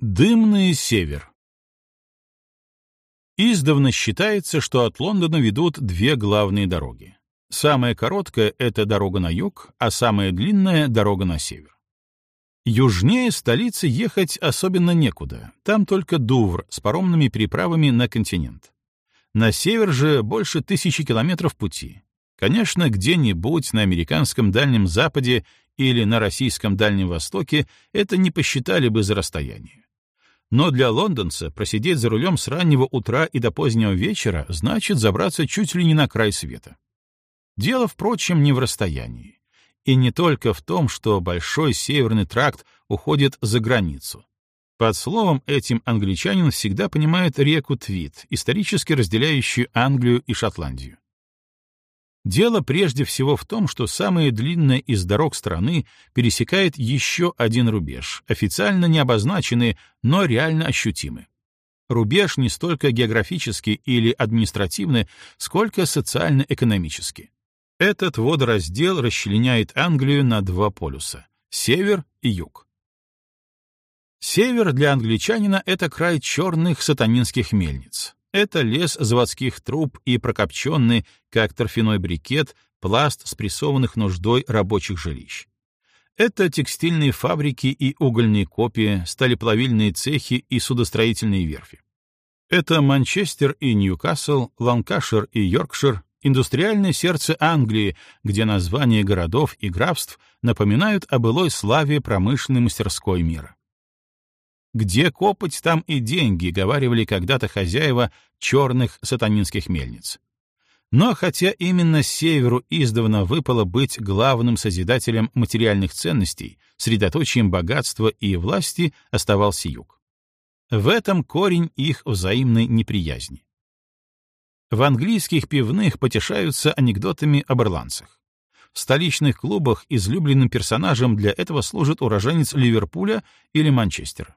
Дымный север Издавна считается, что от Лондона ведут две главные дороги. Самая короткая — это дорога на юг, а самая длинная — дорога на север. Южнее столицы ехать особенно некуда, там только Дувр с паромными переправами на континент. На север же больше тысячи километров пути. Конечно, где-нибудь на американском Дальнем Западе или на российском Дальнем Востоке это не посчитали бы за расстояние. Но для лондонца просидеть за рулем с раннего утра и до позднего вечера значит забраться чуть ли не на край света. Дело, впрочем, не в расстоянии. И не только в том, что Большой Северный тракт уходит за границу. Под словом этим англичанин всегда понимает реку Твит, исторически разделяющую Англию и Шотландию. Дело прежде всего в том, что самая длинная из дорог страны пересекает еще один рубеж, официально не обозначенный, но реально ощутимый. Рубеж не столько географический или административный, сколько социально-экономический. Этот водораздел расчленяет Англию на два полюса — север и юг. Север для англичанина — это край черных сатанинских мельниц. Это лес заводских труб и прокопченный, как торфяной брикет, пласт спрессованных нуждой рабочих жилищ. Это текстильные фабрики и угольные копии, сталеплавильные цехи и судостроительные верфи. Это Манчестер и Ньюкасл, Ланкашир и Йоркшир, индустриальное сердце Англии, где названия городов и графств напоминают о былой славе промышленной мастерской мира. Где копоть, там и деньги, говаривали когда-то хозяева черных сатанинских мельниц. Но хотя именно северу издавна выпало быть главным созидателем материальных ценностей, средоточием богатства и власти оставался юг. В этом корень их взаимной неприязни. В английских пивных потешаются анекдотами об ирландцах. В столичных клубах излюбленным персонажем для этого служит уроженец Ливерпуля или Манчестера.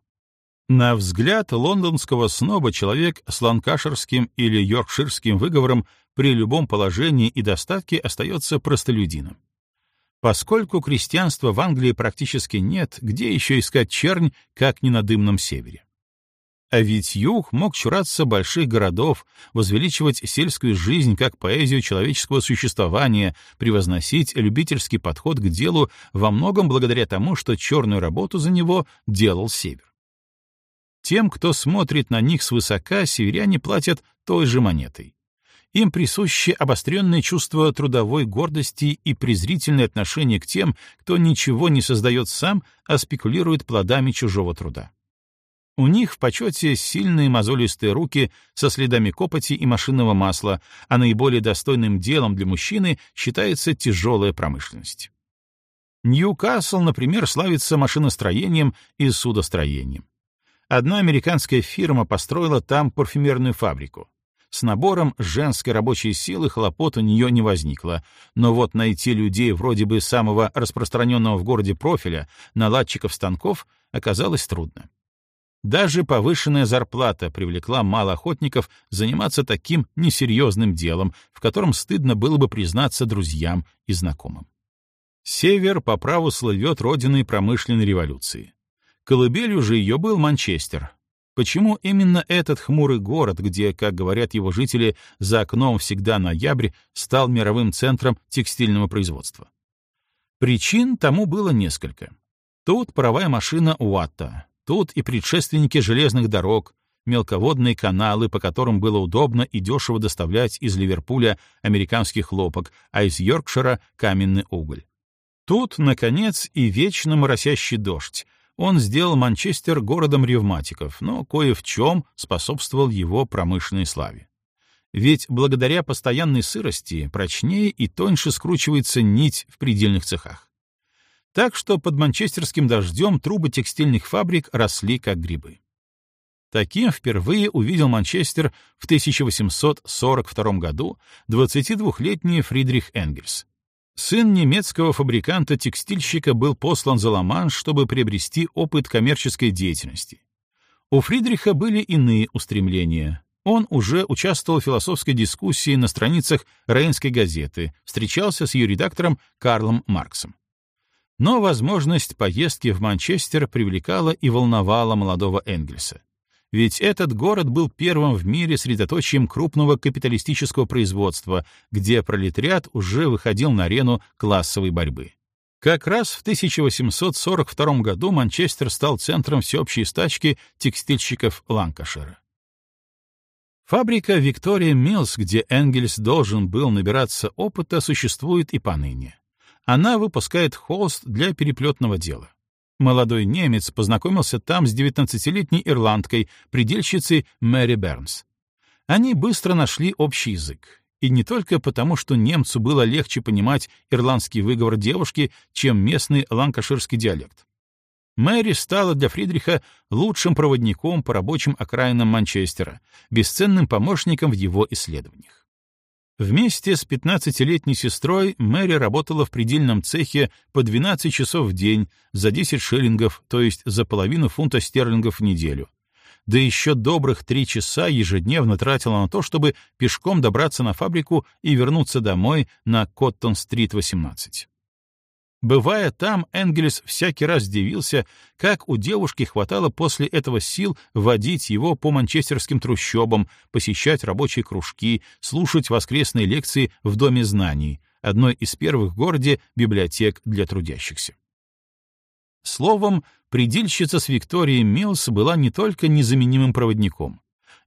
На взгляд лондонского сноба человек с ланкаширским или йоркширским выговором при любом положении и достатке остается простолюдином. Поскольку крестьянства в Англии практически нет, где еще искать чернь, как не на дымном севере? А ведь юг мог чураться больших городов, возвеличивать сельскую жизнь как поэзию человеческого существования, превозносить любительский подход к делу во многом благодаря тому, что черную работу за него делал север. Тем, кто смотрит на них свысока, северяне платят той же монетой. Им присуще обостренное чувство трудовой гордости и презрительное отношение к тем, кто ничего не создает сам, а спекулирует плодами чужого труда. У них в почете сильные мозолистые руки со следами копоти и машинного масла, а наиболее достойным делом для мужчины считается тяжелая промышленность. Ньюкасл, например, славится машиностроением и судостроением. Одна американская фирма построила там парфюмерную фабрику. С набором женской рабочей силы хлопот у нее не возникло, но вот найти людей вроде бы самого распространенного в городе профиля, наладчиков станков, оказалось трудно. Даже повышенная зарплата привлекла мало охотников заниматься таким несерьезным делом, в котором стыдно было бы признаться друзьям и знакомым. Север по праву слывет родиной промышленной революции. Колыбелью же ее был Манчестер. Почему именно этот хмурый город, где, как говорят его жители, за окном всегда ноябрь, стал мировым центром текстильного производства? Причин тому было несколько. Тут паровая машина Уатта, тут и предшественники железных дорог, мелководные каналы, по которым было удобно и дешево доставлять из Ливерпуля американский хлопок, а из Йоркшира — каменный уголь. Тут, наконец, и вечно моросящий дождь, он сделал Манчестер городом ревматиков, но кое в чем способствовал его промышленной славе. Ведь благодаря постоянной сырости прочнее и тоньше скручивается нить в предельных цехах. Так что под манчестерским дождем трубы текстильных фабрик росли как грибы. Таким впервые увидел Манчестер в 1842 году 22-летний Фридрих Энгельс. Сын немецкого фабриканта-текстильщика был послан за Ла-Манш, чтобы приобрести опыт коммерческой деятельности. У Фридриха были иные устремления. Он уже участвовал в философской дискуссии на страницах Рейнской газеты, встречался с ее редактором Карлом Марксом. Но возможность поездки в Манчестер привлекала и волновала молодого Энгельса. Ведь этот город был первым в мире средоточием крупного капиталистического производства, где пролетариат уже выходил на арену классовой борьбы. Как раз в 1842 году Манчестер стал центром всеобщей стачки текстильщиков Ланкашира. Фабрика Виктория Милс, где Энгельс должен был набираться опыта, существует и поныне. Она выпускает холст для переплетного дела. Молодой немец познакомился там с 19-летней ирландкой, предельщицей Мэри Бернс. Они быстро нашли общий язык. И не только потому, что немцу было легче понимать ирландский выговор девушки, чем местный ланкаширский диалект. Мэри стала для Фридриха лучшим проводником по рабочим окраинам Манчестера, бесценным помощником в его исследованиях. Вместе с 15-летней сестрой Мэри работала в предельном цехе по 12 часов в день за 10 шиллингов, то есть за половину фунта стерлингов в неделю. Да еще добрых три часа ежедневно тратила на то, чтобы пешком добраться на фабрику и вернуться домой на Коттон-стрит 18. Бывая там, Энгельс всякий раз дивился, как у девушки хватало после этого сил водить его по манчестерским трущобам, посещать рабочие кружки, слушать воскресные лекции в Доме знаний, одной из первых в городе библиотек для трудящихся. Словом, предельщица с Викторией Милс была не только незаменимым проводником.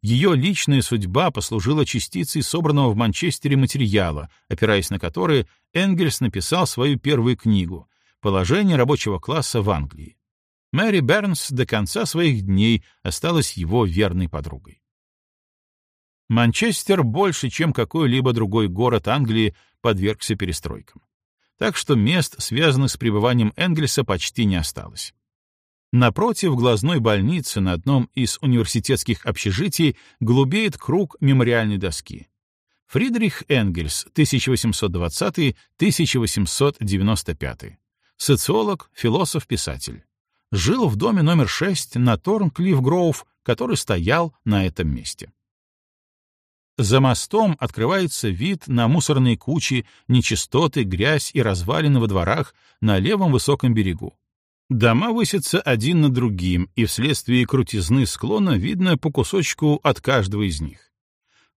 Ее личная судьба послужила частицей собранного в Манчестере материала, опираясь на которые Энгельс написал свою первую книгу «Положение рабочего класса в Англии». Мэри Бернс до конца своих дней осталась его верной подругой. Манчестер больше, чем какой-либо другой город Англии, подвергся перестройкам. Так что мест, связанных с пребыванием Энгельса, почти не осталось. Напротив глазной больницы на одном из университетских общежитий голубеет круг мемориальной доски. Фридрих Энгельс, 1820-1895. Социолог, философ, писатель. Жил в доме номер 6 на Торнклифф-Гроув, который стоял на этом месте. За мостом открывается вид на мусорные кучи, нечистоты, грязь и развалины во дворах на левом высоком берегу. Дома высятся один над другим, и вследствие крутизны склона видно по кусочку от каждого из них.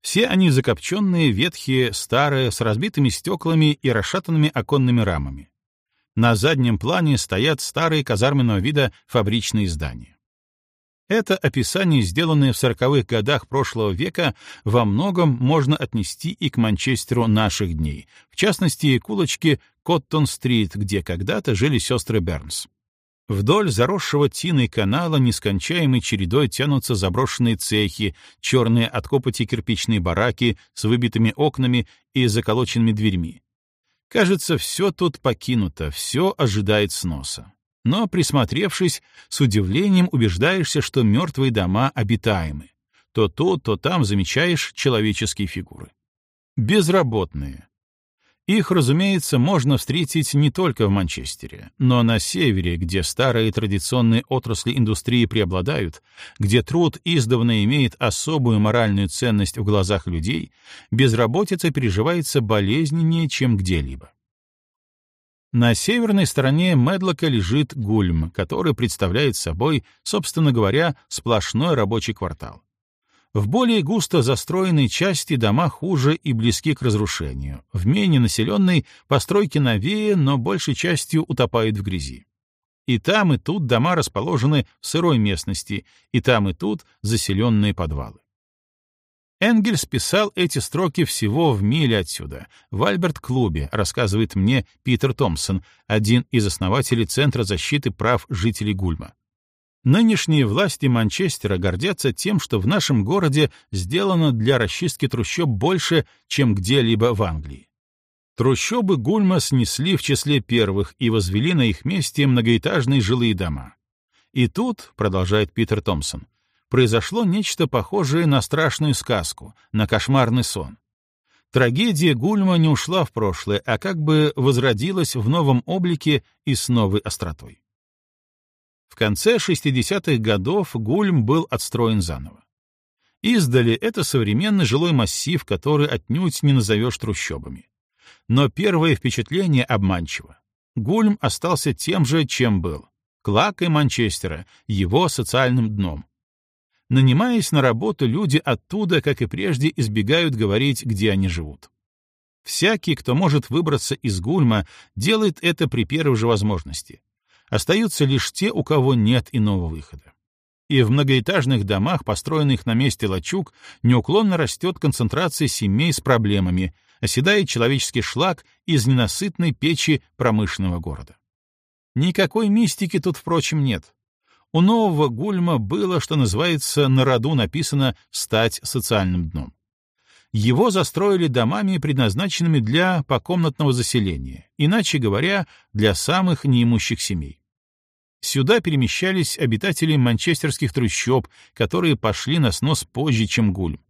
Все они закопченные, ветхие, старые, с разбитыми стеклами и расшатанными оконными рамами. На заднем плане стоят старые казарменного вида фабричные здания. Это описание, сделанное в сороковых годах прошлого века, во многом можно отнести и к Манчестеру наших дней, в частности, к улочке Коттон-стрит, где когда-то жили сестры Бернс. Вдоль заросшего тиной канала нескончаемой чередой тянутся заброшенные цехи, черные от копоти кирпичные бараки с выбитыми окнами и заколоченными дверьми. Кажется, все тут покинуто, все ожидает сноса. Но, присмотревшись, с удивлением убеждаешься, что мертвые дома обитаемы. То тут, то там замечаешь человеческие фигуры. Безработные, их, разумеется, можно встретить не только в Манчестере, но на севере, где старые традиционные отрасли индустрии преобладают, где труд издавна имеет особую моральную ценность в глазах людей, безработица переживается болезненнее, чем где-либо. На северной стороне Медлока лежит Гульм, который представляет собой, собственно говоря, сплошной рабочий квартал. В более густо застроенной части дома хуже и близки к разрушению. В менее населенной постройки новее, но большей частью утопают в грязи. И там, и тут дома расположены в сырой местности, и там, и тут заселенные подвалы. Энгельс писал эти строки всего в миле отсюда, в Альберт-клубе, рассказывает мне Питер Томпсон, один из основателей Центра защиты прав жителей Гульма. Нынешние власти Манчестера гордятся тем, что в нашем городе сделано для расчистки трущоб больше, чем где-либо в Англии. Трущобы Гульма снесли в числе первых и возвели на их месте многоэтажные жилые дома. И тут, продолжает Питер Томпсон, произошло нечто похожее на страшную сказку, на кошмарный сон. Трагедия Гульма не ушла в прошлое, а как бы возродилась в новом облике и с новой остротой. В конце 60-х годов Гульм был отстроен заново. Издали это современный жилой массив, который отнюдь не назовешь трущобами. Но первое впечатление обманчиво. Гульм остался тем же, чем был — клакой Манчестера, его социальным дном. Нанимаясь на работу, люди оттуда, как и прежде, избегают говорить, где они живут. Всякий, кто может выбраться из Гульма, делает это при первой же возможности. Остаются лишь те, у кого нет иного выхода. И в многоэтажных домах, построенных на месте лачуг, неуклонно растет концентрация семей с проблемами, оседает человеческий шлак из ненасытной печи промышленного города. Никакой мистики тут, впрочем, нет. У нового Гульма было, что называется, на роду написано «стать социальным дном». Его застроили домами, предназначенными для покомнатного заселения, иначе говоря, для самых неимущих семей. Сюда перемещались обитатели манчестерских трущоб, которые пошли на снос позже, чем Гульм.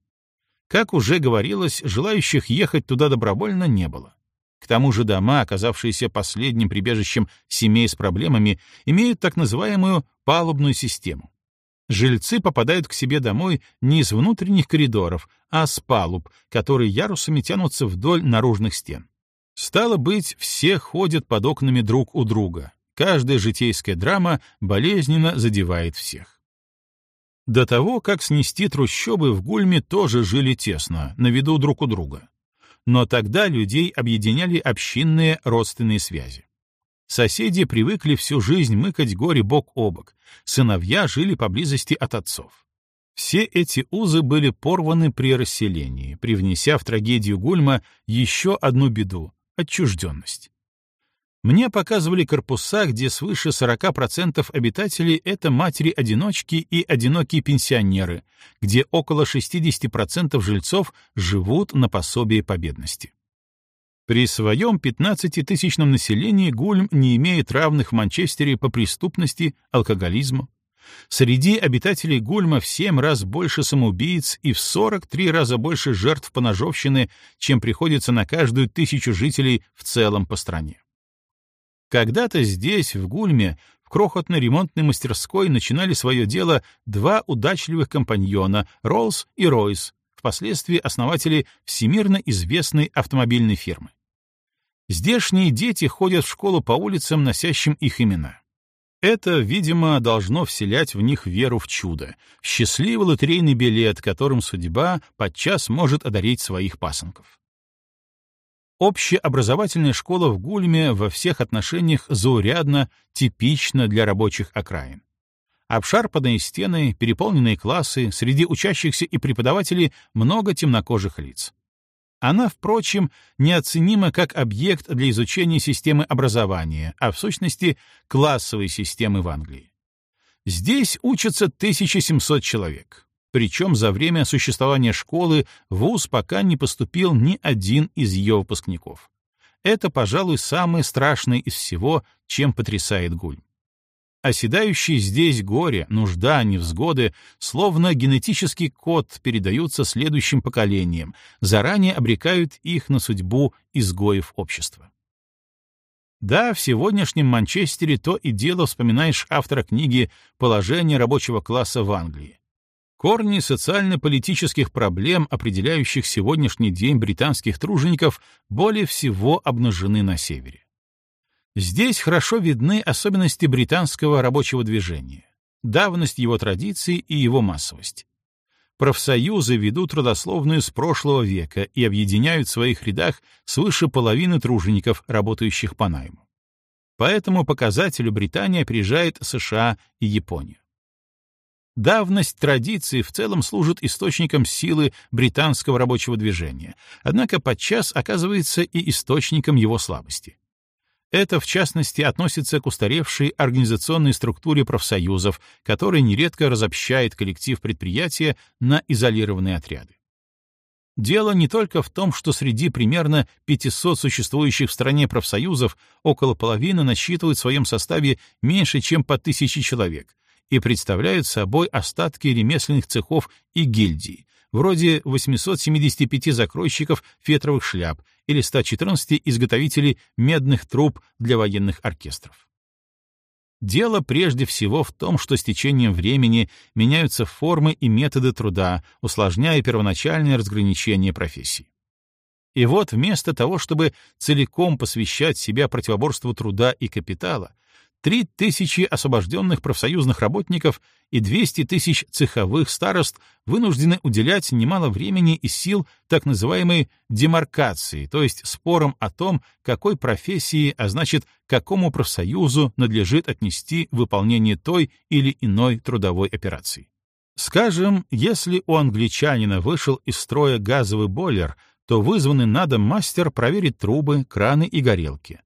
Как уже говорилось, желающих ехать туда добровольно не было. К тому же дома, оказавшиеся последним прибежищем семей с проблемами, имеют так называемую палубную систему. Жильцы попадают к себе домой не из внутренних коридоров, а с палуб, которые ярусами тянутся вдоль наружных стен. Стало быть, все ходят под окнами друг у друга. Каждая житейская драма болезненно задевает всех. До того, как снести трущобы, в Гульме тоже жили тесно, на виду друг у друга. Но тогда людей объединяли общинные родственные связи. Соседи привыкли всю жизнь мыкать горе бок о бок, сыновья жили поблизости от отцов. Все эти узы были порваны при расселении, привнеся в трагедию Гульма еще одну беду — отчужденность. Мне показывали корпуса, где свыше 40% обитателей — это матери-одиночки и одинокие пенсионеры, где около 60% жильцов живут на пособие по бедности. При своем 15-тысячном населении Гульм не имеет равных в Манчестере по преступности, алкоголизму. Среди обитателей Гульма в 7 раз больше самоубийц и в 43 раза больше жертв поножовщины, чем приходится на каждую тысячу жителей в целом по стране. Когда-то здесь, в Гульме, в крохотной ремонтной мастерской начинали свое дело два удачливых компаньона — Роллс и Ройс, впоследствии основатели всемирно известной автомобильной фирмы. Здешние дети ходят в школу по улицам, носящим их имена. Это, видимо, должно вселять в них веру в чудо, в счастливый лотерейный билет, которым судьба подчас может одарить своих пасынков. Общеобразовательная школа в Гульме во всех отношениях заурядна, типична для рабочих окраин. Обшарпанные стены, переполненные классы, среди учащихся и преподавателей много темнокожих лиц. Она, впрочем, неоценима как объект для изучения системы образования, а в сущности классовой системы в Англии. Здесь учатся 1700 человек. Причем за время существования школы в ВУЗ пока не поступил ни один из ее выпускников. Это, пожалуй, самое страшное из всего, чем потрясает Гульм. Оседающие здесь горе, нужда, невзгоды, словно генетический код передаются следующим поколениям, заранее обрекают их на судьбу изгоев общества. Да, в сегодняшнем Манчестере то и дело вспоминаешь автора книги «Положение рабочего класса в Англии». Корни социально-политических проблем, определяющих сегодняшний день британских тружеников, более всего обнажены на севере. Здесь хорошо видны особенности британского рабочего движения, давность его традиций и его массовость. Профсоюзы ведут родословную с прошлого века и объединяют в своих рядах свыше половины тружеников, работающих по найму. По этому показателю Британия опережает США и Японию. Давность традиций в целом служит источником силы британского рабочего движения, однако подчас оказывается и источником его слабости. Это, в частности, относится к устаревшей организационной структуре профсоюзов, которая нередко разобщает коллектив предприятия на изолированные отряды. Дело не только в том, что среди примерно 500 существующих в стране профсоюзов около половины насчитывают в своем составе меньше, чем по тысяче человек, и представляют собой остатки ремесленных цехов и гильдий, вроде 875 закройщиков фетровых шляп или 114 изготовителей медных труб для военных оркестров. Дело прежде всего в том, что с течением времени меняются формы и методы труда, усложняя первоначальное разграничение профессий. И вот вместо того, чтобы целиком посвящать себя противоборству труда и капитала, три тысячи освобожденных профсоюзных работников и 200 тысяч цеховых старост вынуждены уделять немало времени и сил так называемой демаркации, то есть спорам о том, какой профессии, а значит, какому профсоюзу надлежит отнести выполнение той или иной трудовой операции. Скажем, если у англичанина вышел из строя газовый бойлер, то вызванный на дом мастер проверит трубы, краны и горелки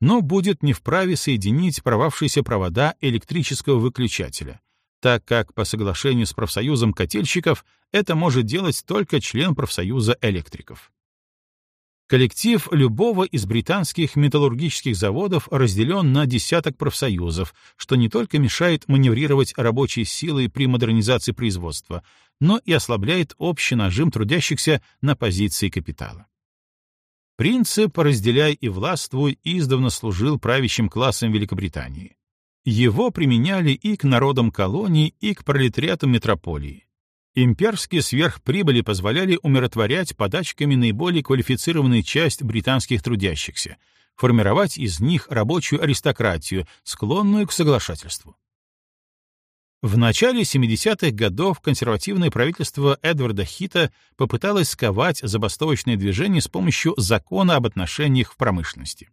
но будет не вправе соединить порвавшиеся провода электрического выключателя, так как по соглашению с профсоюзом котельщиков это может делать только член профсоюза электриков. Коллектив любого из британских металлургических заводов разделен на десяток профсоюзов, что не только мешает маневрировать рабочей силой при модернизации производства, но и ослабляет общий нажим трудящихся на позиции капитала. Принцип «разделяй и властвуй» издавна служил правящим классом Великобритании. Его применяли и к народам колоний, и к пролетариату метрополии. Имперские сверхприбыли позволяли умиротворять подачками наиболее квалифицированную часть британских трудящихся, формировать из них рабочую аристократию, склонную к соглашательству. В начале 70-х годов консервативное правительство Эдварда Хита попыталось сковать забастовочное движение с помощью закона об отношениях в промышленности.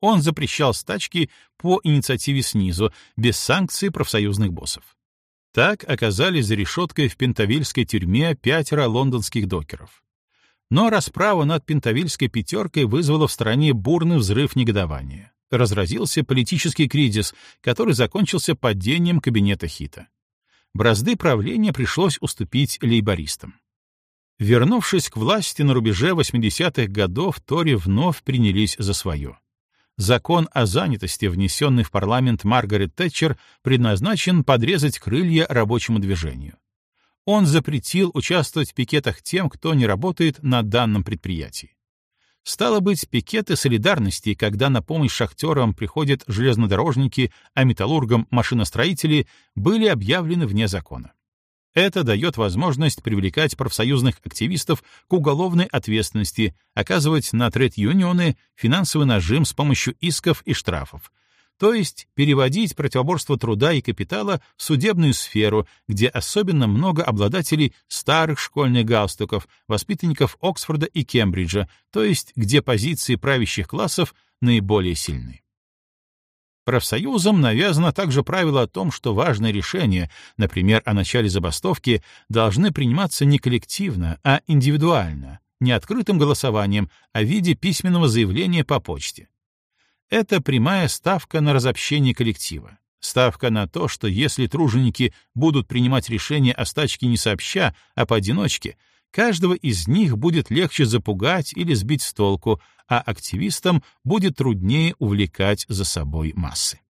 Он запрещал стачки по инициативе снизу, без санкций профсоюзных боссов. Так оказались за решеткой в Пентавильской тюрьме пятеро лондонских докеров. Но расправа над Пентавильской пятеркой вызвала в стране бурный взрыв негодования разразился политический кризис, который закончился падением кабинета Хита. Бразды правления пришлось уступить лейбористам. Вернувшись к власти на рубеже 80-х годов, Тори вновь принялись за свое. Закон о занятости, внесенный в парламент Маргарет Тэтчер, предназначен подрезать крылья рабочему движению. Он запретил участвовать в пикетах тем, кто не работает на данном предприятии. Стало быть, пикеты солидарности, когда на помощь шахтерам приходят железнодорожники, а металлургам — машиностроители, были объявлены вне закона. Это дает возможность привлекать профсоюзных активистов к уголовной ответственности, оказывать на тред-юнионы финансовый нажим с помощью исков и штрафов, то есть переводить противоборство труда и капитала в судебную сферу, где особенно много обладателей старых школьных галстуков, воспитанников Оксфорда и Кембриджа, то есть где позиции правящих классов наиболее сильны. Профсоюзам навязано также правило о том, что важные решения, например, о начале забастовки, должны приниматься не коллективно, а индивидуально, не открытым голосованием, а в виде письменного заявления по почте. Это прямая ставка на разобщение коллектива. Ставка на то, что если труженики будут принимать решения о стачке не сообща, а поодиночке, каждого из них будет легче запугать или сбить с толку, а активистам будет труднее увлекать за собой массы.